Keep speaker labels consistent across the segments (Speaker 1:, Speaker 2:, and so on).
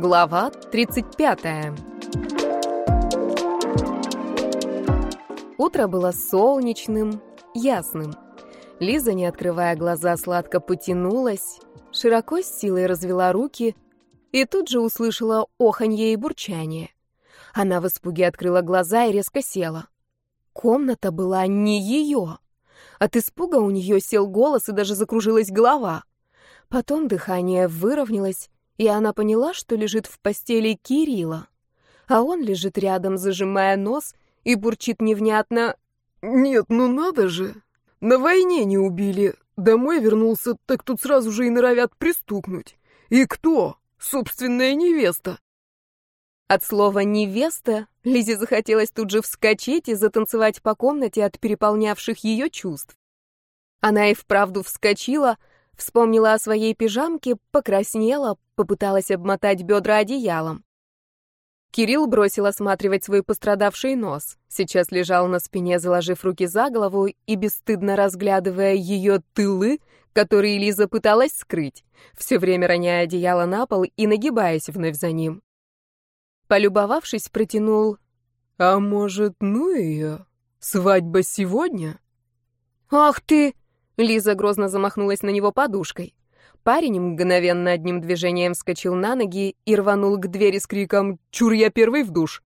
Speaker 1: Глава 35. Утро было солнечным, ясным. Лиза, не открывая глаза, сладко потянулась, широко с силой развела руки и тут же услышала оханье и бурчание. Она в испуге открыла глаза и резко села. Комната была не ее. От испуга у нее сел голос и даже закружилась голова. Потом дыхание выровнялось, и она поняла, что лежит в постели Кирилла. А он лежит рядом, зажимая нос, и бурчит невнятно
Speaker 2: «Нет, ну надо же! На войне не убили. Домой вернулся, так тут сразу же и норовят пристукнуть. И кто? Собственная невеста!»
Speaker 1: От слова «невеста» Лизе захотелось тут же вскочить и затанцевать по комнате от переполнявших ее чувств. Она и вправду вскочила, вспомнила о своей пижамке, покраснела, попыталась обмотать бедра одеялом. Кирилл бросил осматривать свой пострадавший нос. Сейчас лежал на спине, заложив руки за голову и бесстыдно разглядывая ее тылы, которые Лиза пыталась скрыть, все время роняя одеяло на пол и нагибаясь вновь за ним. Полюбовавшись, протянул.
Speaker 2: «А может, ну ее? Свадьба сегодня?»
Speaker 1: «Ах ты!» — Лиза грозно замахнулась на него подушкой. Парень мгновенно одним движением вскочил на ноги и рванул к двери с криком «Чур, я первый в душ!».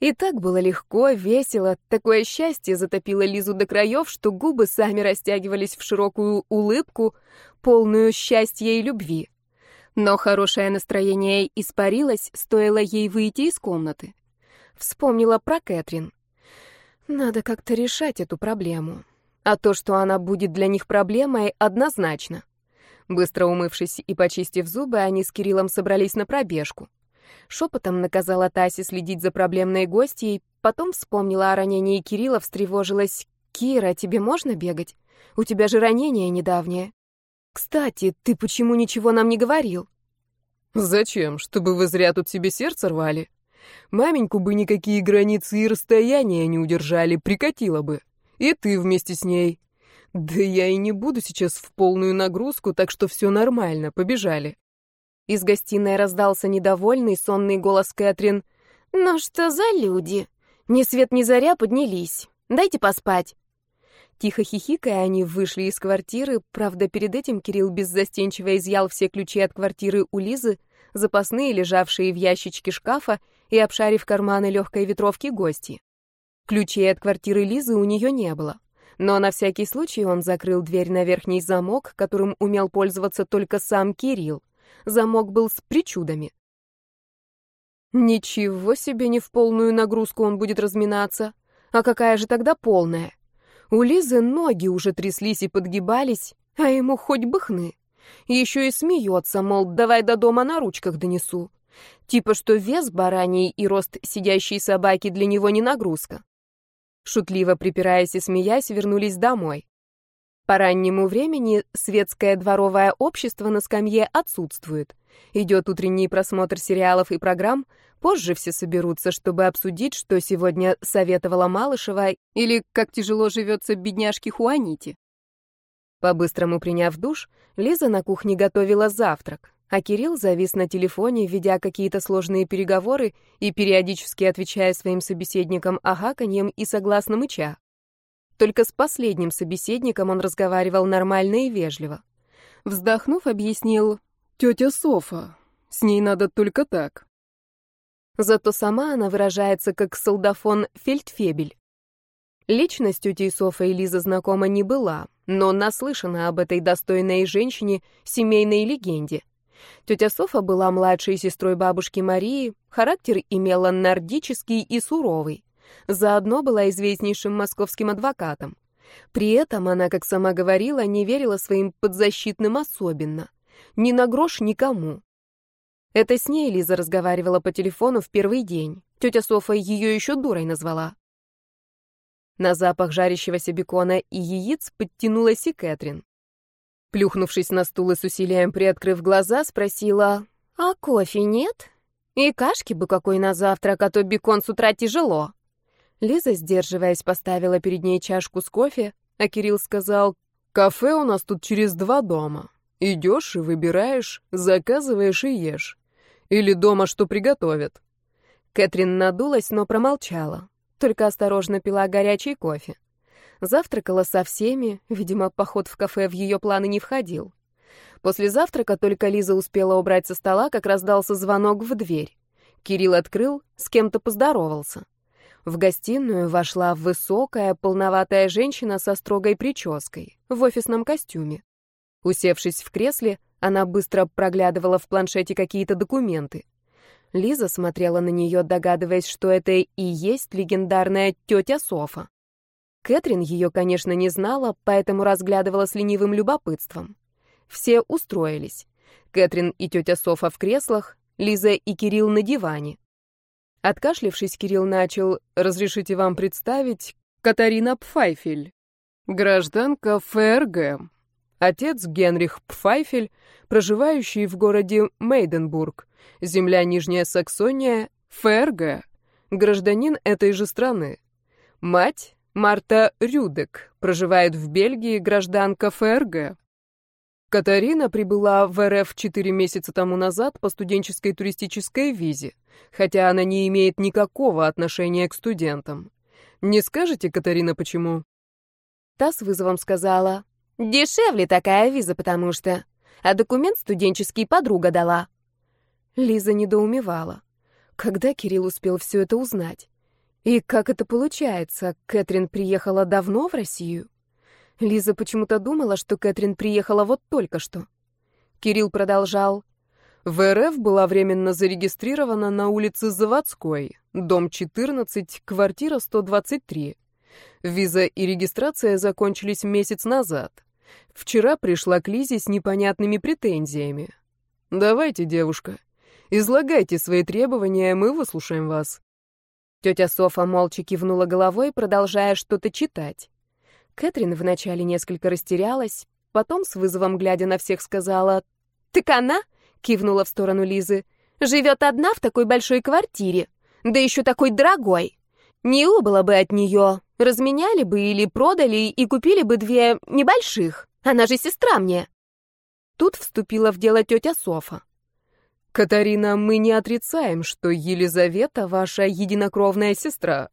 Speaker 1: И так было легко, весело, такое счастье затопило Лизу до краев, что губы сами растягивались в широкую улыбку, полную счастья и любви. Но хорошее настроение испарилось, стоило ей выйти из комнаты. Вспомнила про Кэтрин. Надо как-то решать эту проблему. А то, что она будет для них проблемой, однозначно. Быстро умывшись и почистив зубы, они с Кириллом собрались на пробежку. Шепотом наказала Тасе следить за проблемной гостьей, потом вспомнила о ранении Кирилла, встревожилась. «Кира, тебе можно бегать? У тебя же ранение недавнее». «Кстати, ты почему ничего нам не говорил?»
Speaker 2: «Зачем? Чтобы вы зря тут себе сердце рвали? Маменьку бы никакие границы и расстояния не удержали, прикатила бы. И ты вместе с ней. Да я и не буду сейчас в полную нагрузку, так что все нормально, побежали».
Speaker 1: Из гостиной раздался недовольный, сонный голос Кэтрин. «Ну что за люди? Ни свет ни заря поднялись. Дайте поспать». Тихо хихикая, они вышли из квартиры, правда, перед этим Кирилл беззастенчиво изъял все ключи от квартиры у Лизы, запасные, лежавшие в ящичке шкафа, и обшарив карманы легкой ветровки гости. Ключей от квартиры Лизы у нее не было. Но на всякий случай он закрыл дверь на верхний замок, которым умел пользоваться только сам Кирилл. Замок был с причудами. Ничего себе не в полную нагрузку он будет разминаться. А какая же тогда полная? У Лизы ноги уже тряслись и подгибались, а ему хоть бы хны. Еще и смеется, мол, давай до дома на ручках донесу. Типа, что вес бараний и рост сидящей собаки для него не нагрузка. Шутливо припираясь и смеясь, вернулись домой. По раннему времени светское дворовое общество на скамье отсутствует. Идет утренний просмотр сериалов и программ, позже все соберутся, чтобы обсудить, что сегодня советовала Малышева или как тяжело живется бедняжке Хуаните. По-быстрому приняв душ, Лиза на кухне готовила завтрак, а Кирилл завис на телефоне, ведя какие-то сложные переговоры и периодически отвечая своим собеседникам агаканьем и согласно мыча. Только с последним собеседником он разговаривал нормально и вежливо. Вздохнув, объяснил
Speaker 2: «Тетя Софа, с ней надо только так».
Speaker 1: Зато сама она выражается как солдафон Фельдфебель. Личность тети Софа и Лиза знакома не была, но наслышана об этой достойной женщине семейной легенде. Тетя Софа была младшей сестрой бабушки Марии, характер имела нордический и суровый. Заодно была известнейшим московским адвокатом. При этом она, как сама говорила, не верила своим подзащитным особенно. Ни на грош никому. Это с ней Лиза разговаривала по телефону в первый день. Тетя Софа ее еще дурой назвала. На запах жарящегося бекона и яиц подтянулась и Кэтрин. Плюхнувшись на стул и с усилием приоткрыв глаза, спросила, «А кофе нет? И кашки бы какой на завтрак, а то бекон с утра тяжело». Лиза, сдерживаясь, поставила перед ней чашку с кофе, а Кирилл сказал,
Speaker 2: «Кафе у нас тут через два дома. Идешь и выбираешь, заказываешь и ешь. Или дома что приготовят?»
Speaker 1: Кэтрин надулась, но промолчала. Только осторожно пила горячий кофе. Завтракала со всеми, видимо, поход в кафе в ее планы не входил. После завтрака только Лиза успела убрать со стола, как раздался звонок в дверь. Кирилл открыл, с кем-то поздоровался. В гостиную вошла высокая, полноватая женщина со строгой прической, в офисном костюме. Усевшись в кресле, она быстро проглядывала в планшете какие-то документы. Лиза смотрела на нее, догадываясь, что это и есть легендарная тетя Софа. Кэтрин ее, конечно, не знала, поэтому разглядывала с ленивым любопытством. Все устроились. Кэтрин и тетя Софа в креслах, Лиза и Кирилл на диване. Откашлившись, Кирилл начал «Разрешите вам представить Катарина Пфайфель, гражданка ФРГ, отец Генрих Пфайфель, проживающий в городе Мейденбург, земля Нижняя Саксония, ФРГ, гражданин этой же страны. Мать Марта Рюдек, проживает в Бельгии, гражданка ФРГ. Катарина прибыла в РФ 4 месяца тому назад по студенческой туристической визе, хотя она не имеет никакого отношения к студентам. Не скажете, Катарина, почему? Та с вызовом сказала, «Дешевле такая виза, потому что...» А документ студенческий подруга дала. Лиза недоумевала. Когда Кирилл успел все это узнать? И как это получается? Кэтрин приехала давно в Россию? Лиза почему-то думала, что Кэтрин приехала вот только что. Кирилл продолжал.
Speaker 2: В РФ была временно зарегистрирована на улице Заводской, дом 14, квартира 123. Виза и регистрация закончились месяц назад. Вчера пришла к Лизе с непонятными претензиями. Давайте, девушка, излагайте свои требования, мы выслушаем вас.
Speaker 1: Тетя Софа молча кивнула головой, продолжая что-то читать. Кэтрин вначале несколько растерялась, потом с вызовом глядя на всех сказала «Так она?» — кивнула в сторону Лизы. «Живет одна в такой большой квартире, да еще такой дорогой. Не убыло бы от нее, разменяли бы или продали и купили бы две небольших. Она же сестра мне». Тут вступила в дело тетя Софа.
Speaker 2: «Катарина, мы не отрицаем, что Елизавета ваша единокровная сестра.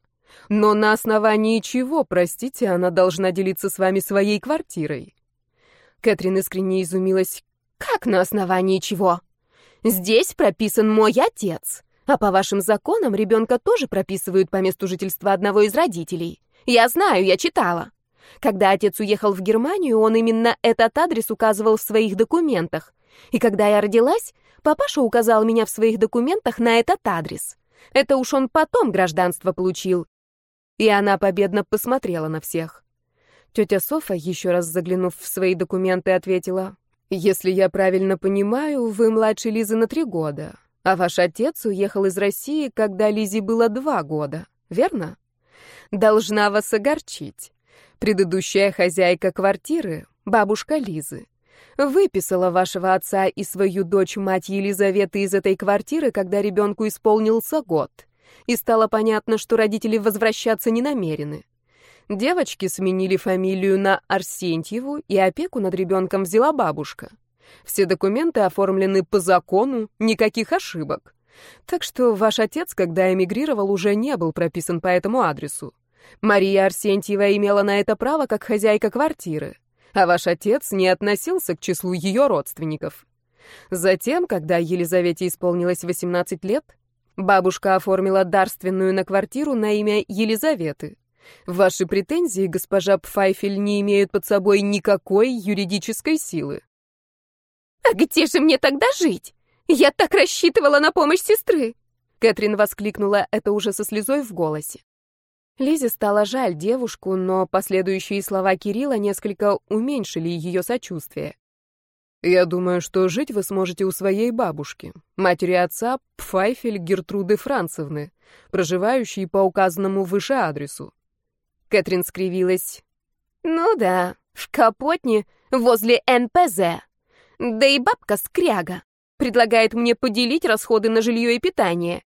Speaker 2: Но на основании чего, простите, она должна делиться с вами своей квартирой?
Speaker 1: Кэтрин искренне изумилась. Как на основании чего? Здесь прописан мой отец. А по вашим законам ребенка тоже прописывают по месту жительства одного из родителей. Я знаю, я читала. Когда отец уехал в Германию, он именно этот адрес указывал в своих документах. И когда я родилась, папаша указал меня в своих документах на этот адрес. Это уж он потом гражданство получил. И она победно посмотрела на всех. Тетя Софа, еще раз заглянув в свои документы, ответила, «Если я правильно понимаю, вы младше Лизы на три года, а ваш отец уехал из России, когда Лизе было два года, верно? Должна вас огорчить. Предыдущая хозяйка квартиры, бабушка Лизы, выписала вашего отца и свою дочь, мать Елизаветы, из этой квартиры, когда ребенку исполнился год» и стало понятно, что родители возвращаться не намерены. Девочки сменили фамилию на Арсентьеву, и опеку над ребенком взяла бабушка. Все документы оформлены по закону, никаких ошибок. Так что ваш отец, когда эмигрировал, уже не был прописан по этому адресу. Мария Арсентьева имела на это право как хозяйка квартиры, а ваш отец не относился к числу ее родственников. Затем, когда Елизавете исполнилось 18 лет, Бабушка оформила дарственную на квартиру на имя Елизаветы. Ваши претензии, госпожа Пфайфель, не имеют под собой никакой юридической силы. «А где же мне тогда жить? Я так рассчитывала на помощь сестры!» Кэтрин воскликнула это уже со слезой в голосе. Лизе стало жаль девушку, но последующие слова Кирилла несколько уменьшили ее сочувствие.
Speaker 2: Я думаю, что жить вы сможете у своей бабушки, матери отца Пфайфель Гертруды Францевны, проживающей по указанному выше адресу.
Speaker 1: Кэтрин скривилась. Ну да, в Капотне, возле НПЗ. Да и бабка скряга. Предлагает мне поделить расходы на жилье и питание.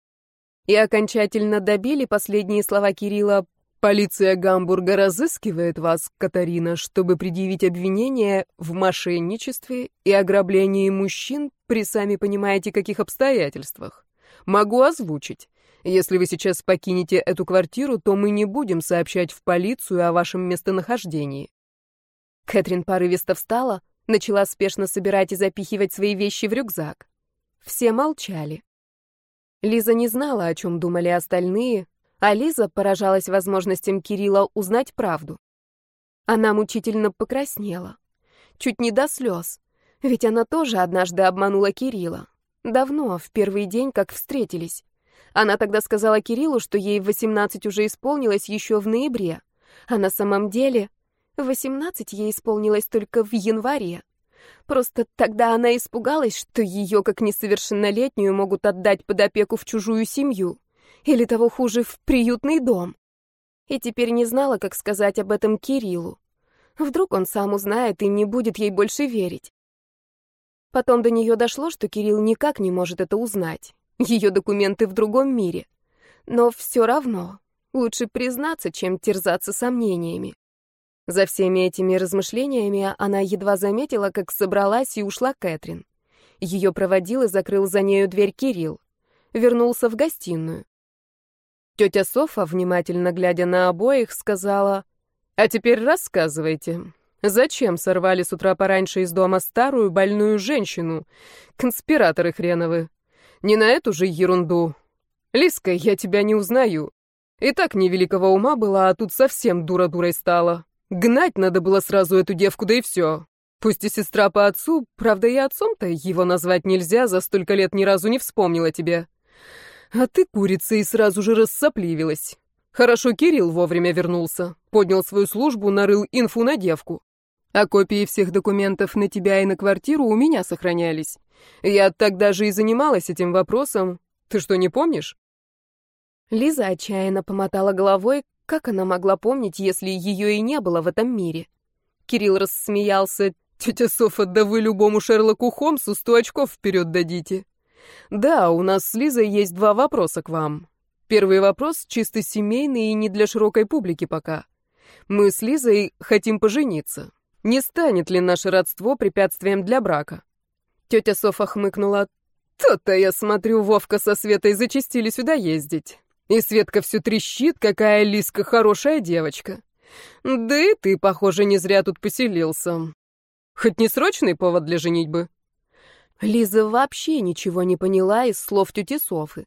Speaker 2: И окончательно добили последние слова Кирилла Полиция Гамбурга разыскивает вас, Катарина, чтобы предъявить обвинение в мошенничестве и ограблении мужчин при сами понимаете каких обстоятельствах. Могу озвучить. Если вы сейчас покинете эту квартиру, то мы не будем сообщать в полицию о вашем местонахождении.
Speaker 1: Кэтрин порывисто встала, начала спешно собирать и запихивать свои вещи в рюкзак. Все молчали. Лиза не знала, о чем думали остальные, а Лиза поражалась возможностям Кирилла узнать правду. Она мучительно покраснела. Чуть не до слез. Ведь она тоже однажды обманула Кирилла. Давно, в первый день, как встретились. Она тогда сказала Кириллу, что ей 18 уже исполнилось еще в ноябре. А на самом деле 18 ей исполнилось только в январе. Просто тогда она испугалась, что ее, как несовершеннолетнюю, могут отдать под опеку в чужую семью. Или того хуже, в приютный дом. И теперь не знала, как сказать об этом Кириллу. Вдруг он сам узнает и не будет ей больше верить. Потом до нее дошло, что Кирилл никак не может это узнать. Ее документы в другом мире. Но все равно лучше признаться, чем терзаться сомнениями. За всеми этими размышлениями она едва заметила, как собралась и ушла Кэтрин. Ее проводил и закрыл за нею дверь Кирилл. Вернулся в гостиную. Тетя Софа, внимательно глядя на обоих, сказала, «А теперь рассказывайте, зачем сорвали с утра пораньше из дома старую больную женщину? Конспираторы хреновы. Не на эту же ерунду. Лиска, я тебя не узнаю. И так невеликого ума была, а тут совсем дура-дурой стала. Гнать надо было сразу эту девку, да и все. Пусть и сестра по отцу, правда и отцом-то его назвать нельзя, за столько лет ни разу не вспомнила тебе. А ты курица и сразу же рассопливилась. Хорошо Кирилл вовремя вернулся, поднял свою службу, нарыл инфу на девку. А копии всех документов на тебя и на квартиру у меня сохранялись. Я тогда же и занималась этим вопросом. Ты что, не помнишь? Лиза отчаянно помотала головой, как она могла помнить, если ее и не было в этом мире. Кирилл рассмеялся. «Тетя Софа, да вы любому Шерлоку Холмсу сто очков вперед дадите». Да, у нас с Лизой есть два вопроса к вам. Первый вопрос чисто семейный и не для широкой публики пока. Мы с Лизой хотим пожениться. Не станет ли наше родство препятствием для брака? Тетя Софа хмыкнула. То-то я смотрю, Вовка со Светой зачастили сюда ездить. И Светка все трещит, какая Лиска хорошая девочка. Да и ты, похоже, не зря тут поселился. Хоть не срочный повод для женитьбы? Лиза вообще ничего не поняла из слов тети Софы.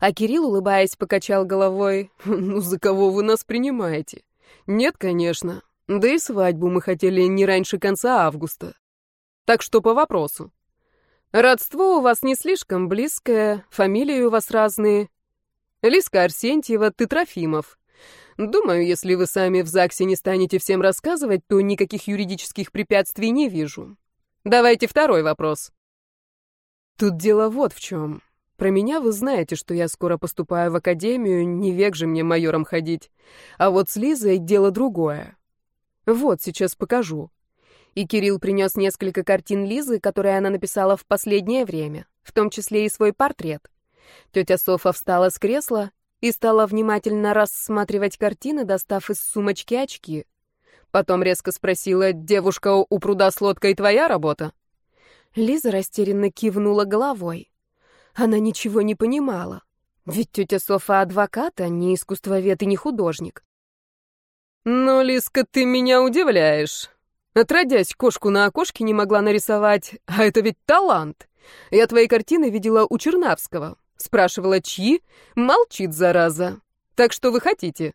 Speaker 1: А Кирилл, улыбаясь, покачал головой. «Ну, за кого вы нас принимаете?» «Нет, конечно. Да и свадьбу мы хотели не раньше конца августа. Так что по вопросу. Родство у вас не слишком близкое, фамилии у вас разные. Лиска Арсентьева, ты Трофимов. Думаю, если вы сами в ЗАГСе не станете всем рассказывать, то никаких юридических препятствий не вижу. Давайте второй вопрос. Тут дело вот в чем. Про меня вы знаете, что я скоро поступаю в академию, не век же мне майором ходить. А вот с Лизой дело другое. Вот, сейчас покажу. И Кирилл принес несколько картин Лизы, которые она написала в последнее время, в том числе и свой портрет. Тетя Софа встала с кресла и стала внимательно рассматривать картины, достав из сумочки очки. Потом резко спросила, «Девушка у пруда с лодкой твоя работа?» Лиза растерянно кивнула головой. Она ничего не понимала. Ведь тетя Софа адвокат, а не искусствовед и не художник. «Ну, Лизка, ты меня удивляешь. Отродясь, кошку на окошке не могла нарисовать, а это ведь талант. Я твои картины видела у Чернавского. Спрашивала, чьи? Молчит, зараза. Так что вы хотите?»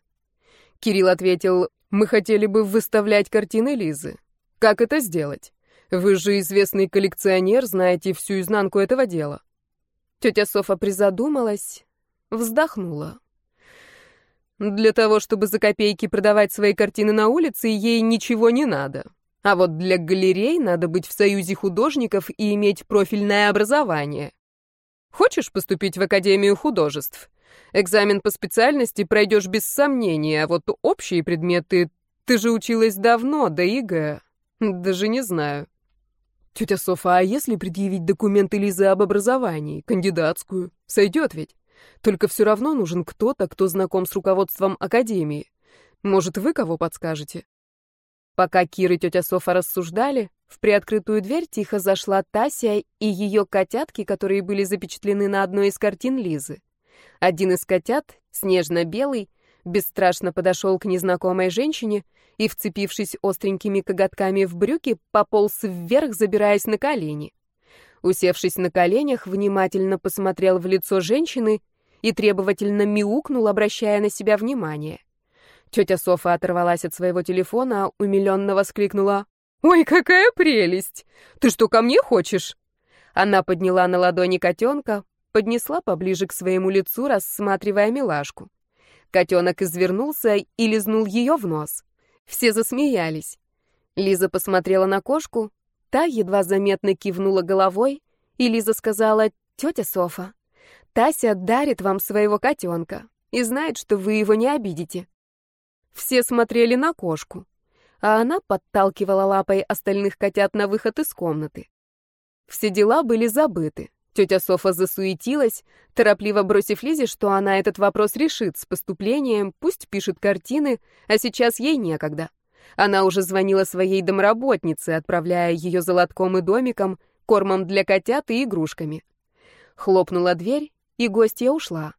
Speaker 1: Кирилл ответил, «Мы хотели бы выставлять картины Лизы. Как это сделать?» Вы же известный коллекционер, знаете всю изнанку этого дела. Тетя Софа призадумалась, вздохнула. Для того, чтобы за копейки продавать свои картины на улице, ей ничего не надо. А вот для галерей надо быть в союзе художников и иметь профильное образование. Хочешь поступить в Академию художеств? Экзамен по специальности пройдешь без сомнения, а вот общие предметы... Ты же училась давно, да ИГЭ. Даже не знаю. Тетя Софа, а если предъявить документы Лизы об образовании, кандидатскую? Сойдет ведь? Только все равно нужен кто-то, кто знаком с руководством академии.
Speaker 2: Может, вы кого подскажете?»
Speaker 1: Пока Кир и тетя Софа рассуждали, в приоткрытую дверь тихо зашла Тася и ее котятки, которые были запечатлены на одной из картин Лизы. Один из котят, снежно-белый, бесстрашно подошел к незнакомой женщине и, вцепившись остренькими коготками в брюки, пополз вверх, забираясь на колени. Усевшись на коленях, внимательно посмотрел в лицо женщины и требовательно мяукнул, обращая на себя внимание. Тетя Софа оторвалась от своего телефона, умиленно воскликнула. «Ой, какая прелесть! Ты что, ко мне хочешь?» Она подняла на ладони котенка, поднесла поближе к своему лицу, рассматривая милашку. Котенок извернулся и лизнул ее в нос. Все засмеялись. Лиза посмотрела на кошку, та едва заметно кивнула головой, и Лиза сказала, «Тетя Софа, Тася дарит вам своего котенка и знает, что вы его не обидите». Все смотрели на кошку, а она подталкивала лапой остальных котят на выход из комнаты. Все дела были забыты. Тетя Софа засуетилась, торопливо бросив Лизе, что она этот вопрос решит с поступлением, пусть пишет картины, а сейчас ей некогда. Она уже звонила своей домработнице, отправляя ее золотком и домиком, кормом для котят и игрушками. Хлопнула дверь, и гостья ушла.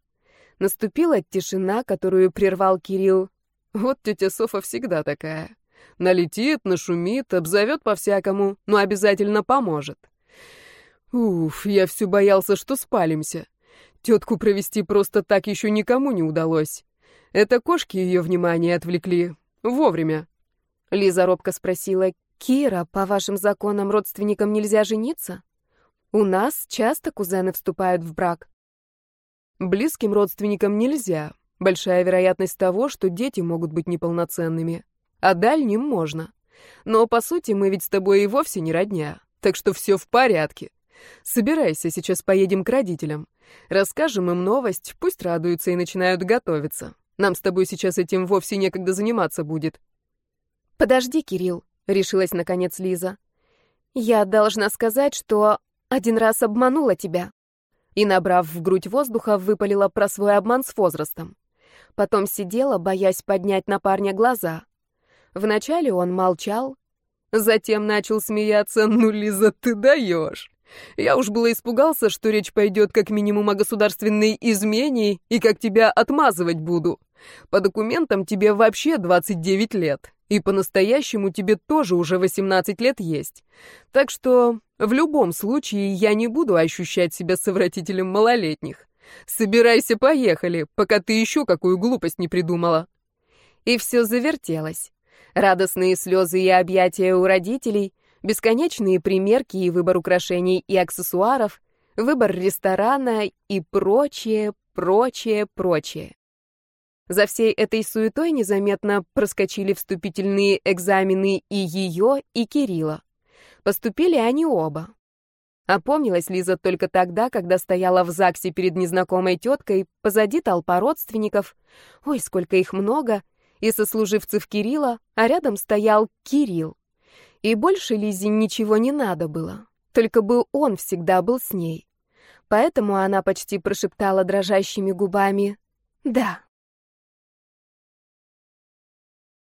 Speaker 1: Наступила тишина, которую прервал Кирилл. Вот тетя Софа всегда такая. Налетит, нашумит, обзовет по-всякому, но обязательно поможет. Уф, я все боялся, что спалимся. Тетку провести просто так еще никому не удалось. Это кошки ее внимание отвлекли. Вовремя. Лиза робко спросила, «Кира, по вашим законам родственникам нельзя жениться? У нас часто кузены вступают в брак». Близким родственникам нельзя. Большая вероятность того, что дети могут быть неполноценными. А дальним можно. Но, по сути, мы ведь с тобой и вовсе не родня. Так что все в порядке. Собирайся, сейчас поедем к родителям. Расскажем им новость, пусть радуются и начинают готовиться. Нам с тобой сейчас этим вовсе некогда заниматься будет. Подожди, Кирилл, решилась наконец Лиза. Я должна сказать, что один раз обманула тебя. И, набрав в грудь воздуха, выпалила про свой обман с возрастом. Потом сидела, боясь поднять на парня глаза. Вначале он молчал, затем начал смеяться. «Ну, Лиза, ты даешь!» Я уж было испугался, что речь пойдет как минимум о государственной измене и как тебя отмазывать буду. По документам тебе вообще 29 лет, и по-настоящему тебе тоже уже 18 лет есть. Так что в любом случае я не буду ощущать себя совратителем малолетних. Собирайся, поехали, пока ты еще какую глупость не придумала. И все завертелось. Радостные слезы и объятия у родителей, бесконечные примерки и выбор украшений и аксессуаров, выбор ресторана и прочее, прочее, прочее. За всей этой суетой незаметно проскочили вступительные экзамены и ее, и Кирилла. Поступили они оба. Опомнилась Лиза только тогда, когда стояла в ЗАГСе перед незнакомой теткой, позади толпа родственников, ой, сколько их много, и сослуживцев Кирилла, а рядом стоял Кирилл. И больше Лизе ничего не надо было, только бы он всегда был с ней. Поэтому она почти прошептала дрожащими губами «Да».